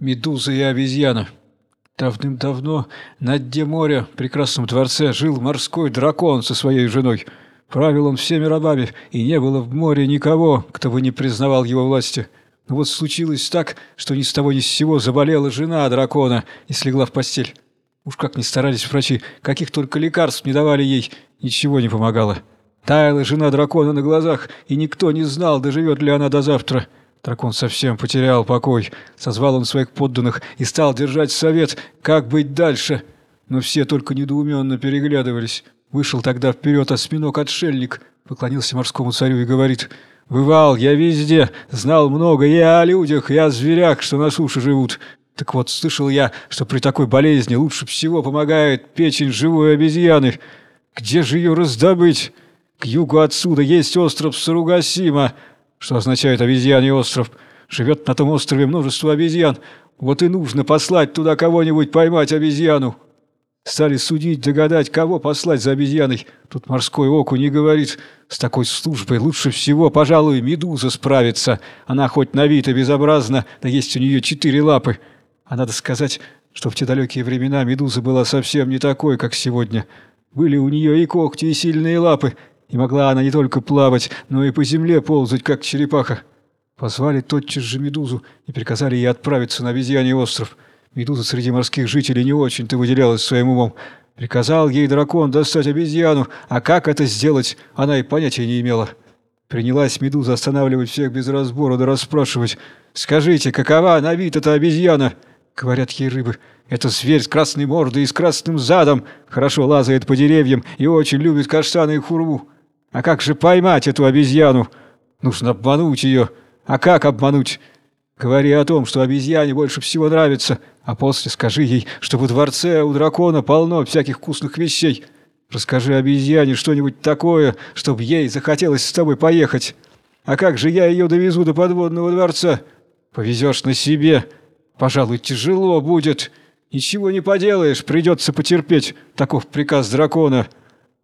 Медуза и обезьяна. Давным-давно на дне моря, в прекрасном дворце, жил морской дракон со своей женой. Правил он всеми рабами, и не было в море никого, кто бы не признавал его власти. Но вот случилось так, что ни с того ни с сего заболела жена дракона и слегла в постель. Уж как ни старались врачи, каких только лекарств не давали ей, ничего не помогало. Таяла жена дракона на глазах, и никто не знал, доживет ли она до завтра. Дракон совсем потерял покой. Созвал он своих подданных и стал держать совет, как быть дальше. Но все только недоуменно переглядывались. Вышел тогда вперед осьминог-отшельник, поклонился морскому царю и говорит, «Бывал я везде, знал много и о людях, и о зверях, что на суше живут. Так вот, слышал я, что при такой болезни лучше всего помогает печень живой обезьяны. Где же ее раздобыть? К югу отсюда есть остров Саругасима, что означает «обезьяний остров». Живет на том острове множество обезьян. Вот и нужно послать туда кого-нибудь поймать обезьяну. Стали судить, догадать, кого послать за обезьяной. Тут морской окунь и говорит, с такой службой лучше всего, пожалуй, медуза справится. Она хоть на вид и безобразна, да есть у нее четыре лапы. А надо сказать, что в те далекие времена медуза была совсем не такой, как сегодня. Были у нее и когти, и сильные лапы, и могла она не только плавать, но и по земле ползать, как черепаха. Позвали тотчас же Медузу и приказали ей отправиться на обезьяний остров. Медуза среди морских жителей не очень-то выделялась своим умом. Приказал ей дракон достать обезьяну, а как это сделать, она и понятия не имела. Принялась Медуза останавливать всех без разбора да расспрашивать. «Скажите, какова на вид эта обезьяна?» Говорят ей рыбы. «Это зверь с красной мордой и с красным задом, хорошо лазает по деревьям и очень любит каштаны и хурму. А как же поймать эту обезьяну? Нужно обмануть ее. А как обмануть? Говори о том, что обезьяне больше всего нравится, а после скажи ей, что во дворце у дракона полно всяких вкусных вещей. Расскажи обезьяне что-нибудь такое, чтобы ей захотелось с тобой поехать. А как же я ее довезу до подводного дворца? Повезешь на себе. Пожалуй, тяжело будет. Ничего не поделаешь, придется потерпеть. Таков приказ дракона.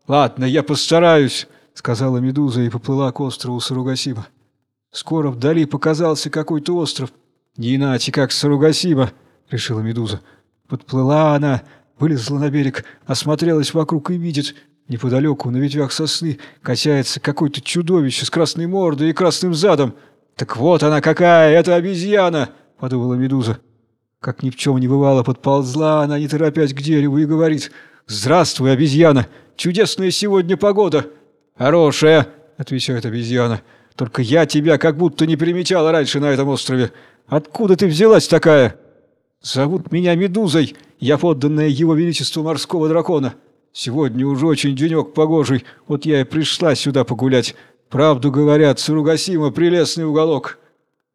Ладно, я постараюсь сказала Медуза и поплыла к острову Саругасима. Скоро вдали показался какой-то остров. Не иначе, как Саругасима, решила Медуза. Подплыла она, вылезла на берег, осмотрелась вокруг и видит, неподалеку на ветвях сосны качается какое-то чудовище с красной мордой и красным задом. «Так вот она какая, это обезьяна!» — подумала Медуза. Как ни в чем не бывало, подползла она, не торопясь к дереву, и говорит «Здравствуй, обезьяна! Чудесная сегодня погода!» «Хорошая», — отвечает обезьяна. «Только я тебя как будто не примечала раньше на этом острове. Откуда ты взялась такая?» «Зовут меня Медузой. Я подданная его величеству морского дракона. Сегодня уже очень денек погожий. Вот я и пришла сюда погулять. Правду говорят, Суругасима — прелестный уголок».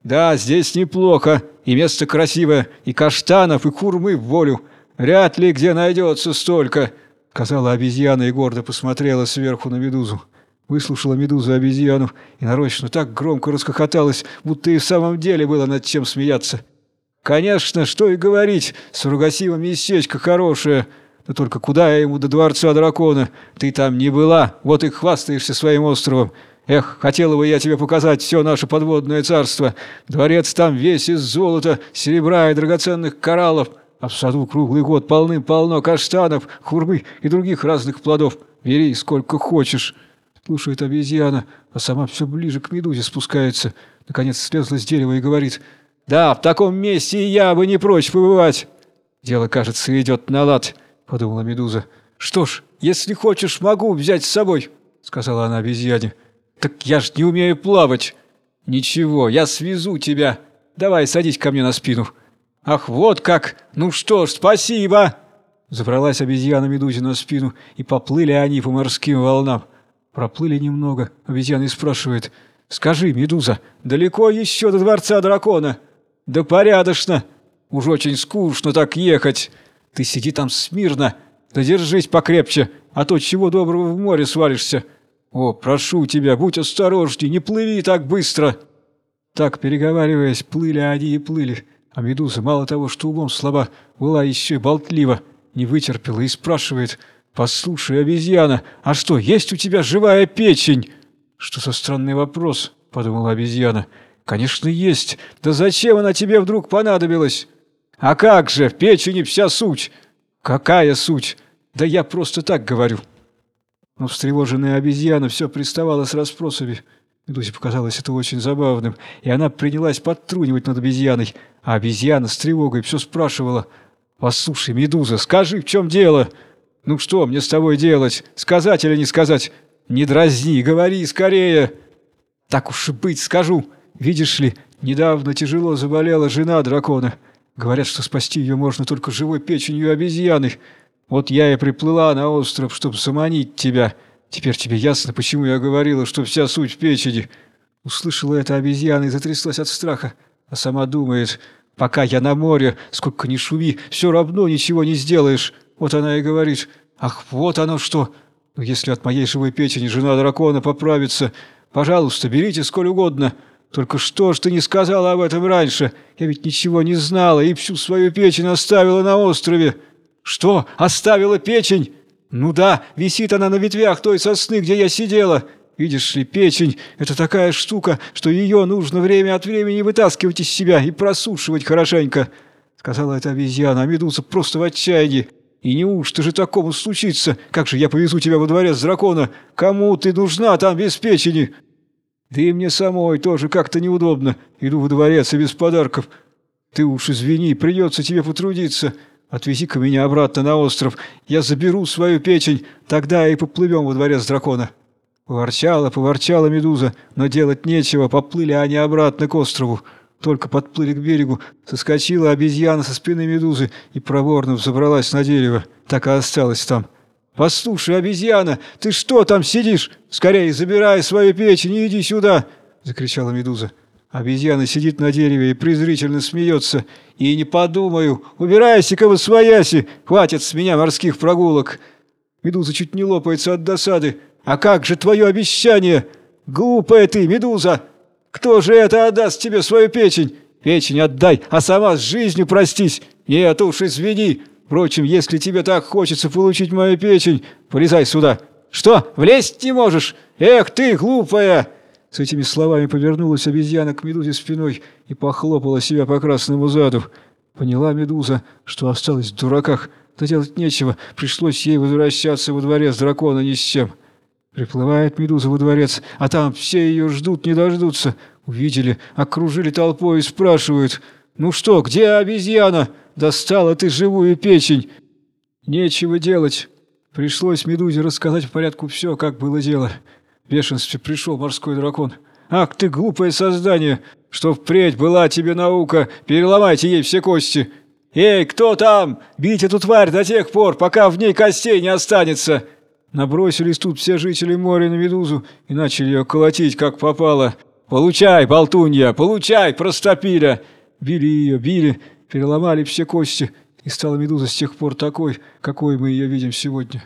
«Да, здесь неплохо. И место красивое, и каштанов, и курмы в волю. Вряд ли где найдется столько», — сказала обезьяна и гордо посмотрела сверху на Медузу выслушала медузу обезьяну и нарочно так громко расхохоталась, будто и в самом деле было над чем смеяться. «Конечно, что и говорить, с ругасивом местечко хорошее, но только куда я ему до дворца дракона? Ты там не была, вот и хвастаешься своим островом. Эх, хотела бы я тебе показать все наше подводное царство. Дворец там весь из золота, серебра и драгоценных кораллов, а в саду круглый год полным-полно каштанов, хурмы и других разных плодов. Бери сколько хочешь». Слушает обезьяна, а сама все ближе к медузе спускается. Наконец слезла с дерева и говорит, «Да, в таком месте и я бы не прочь побывать». «Дело, кажется, идет на лад», — подумала медуза. «Что ж, если хочешь, могу взять с собой», — сказала она обезьяне. «Так я ж не умею плавать». «Ничего, я свезу тебя. Давай, садись ко мне на спину». «Ах, вот как! Ну что ж, спасибо!» Забралась обезьяна медузе на спину, и поплыли они по морским волнам. Проплыли немного. Обезьяна спрашивает. «Скажи, Медуза, далеко еще до Дворца Дракона?» «Да порядочно. Уж очень скучно так ехать. Ты сиди там смирно. Да держись покрепче, а то чего доброго в море свалишься. О, прошу тебя, будь осторожней, не плыви так быстро!» Так, переговариваясь, плыли они и плыли. А Медуза, мало того, что умом слаба, была еще и болтлива, не вытерпела и спрашивает – «Послушай, обезьяна, а что, есть у тебя живая печень?» «Что за странный вопрос?» – подумала обезьяна. «Конечно, есть. Да зачем она тебе вдруг понадобилась?» А как же, в печени вся суть. Какая суть? Да я просто так говорю. Но встревоженная обезьяна все приставала с расспросами. Медузе показалось это очень забавным, и она принялась подтрунивать над обезьяной. А обезьяна с тревогой все спрашивала. «Послушай, Медуза, скажи, в чем дело? Ну что мне с тобой делать? Сказать или не сказать? Не дразни, говори скорее!» «Так уж и быть, скажу. Видишь ли, недавно тяжело заболела жена дракона. Говорят, что спасти ее можно только живой печенью обезьяны. Вот я и приплыла на остров, чтобы заманить тебя». Теперь тебе ясно, почему я говорила, что вся суть в печени. Услышала это обезьяна и затряслась от страха, а сама думает, пока я на море, сколько ни шуми, все равно ничего не сделаешь. Вот она и говорит, ах, вот оно что. Но если от моей живой печени жена дракона поправится, пожалуйста, берите сколь угодно. Только что ж ты не сказала об этом раньше? Я ведь ничего не знала и всю свою печень оставила на острове. Что, оставила печень? «Ну да, висит она на ветвях той сосны, где я сидела. Видишь ли, печень — это такая штука, что ее нужно время от времени вытаскивать из себя и просушивать хорошенько», — сказала эта обезьяна, а медуза просто в отчаянии. «И неужто же такому случится? Как же я повезу тебя во дворец дракона? Кому ты нужна там без печени?» «Да и мне самой тоже как-то неудобно. Иду во дворец и без подарков. Ты уж извини, придется тебе потрудиться». Отвези-ка меня обратно на остров. Я заберу свою печень, тогда и поплывем во дворец дракона». Поворчала, поворчала медуза, но делать нечего, поплыли они обратно к острову. Только подплыли к берегу, соскочила обезьяна со спины медузы и проворно взобралась на дерево. Так и осталась там. «Послушай, обезьяна, ты что там сидишь? Скорее забирай свою печень и иди сюда!» — закричала медуза. Обезьяна сидит на дереве и презрительно смеется. И не подумаю. Убирайся-ка во свояси. Хватит с меня морских прогулок. Медуза чуть не лопается от досады. А как же твое обещание? Глупая ты, Медуза! Кто же это отдаст тебе свою печень? Печень отдай, а сама с жизнью простись. Нет уж, извини. Впрочем, если тебе так хочется получить мою печень, полезай сюда. Что, влезть не можешь? Эх ты, глупая!» С этими словами повернулась обезьяна к медузе спиной и похлопала себя по красному заду. Поняла медуза, что осталась в дураках, да делать нечего, пришлось ей возвращаться во дворец дракона ни с чем. Приплывает медуза во дворец, а там все ее ждут, не дождутся. Увидели, окружили толпой и спрашивают, «Ну что, где обезьяна? Достала ты живую печень!» Нечего делать. Пришлось медузе рассказать в порядку все, как было дело бешенстве пришел морской дракон. «Ах ты, глупое создание! Что впредь была тебе наука! Переломайте ей все кости! Эй, кто там? Бить эту тварь до тех пор, пока в ней костей не останется!» Набросились тут все жители моря на медузу и начали ее колотить, как попало. «Получай, болтунья! Получай, простопиля!» Били ее, били, переломали все кости, и стала медуза с тех пор такой, какой мы ее видим сегодня.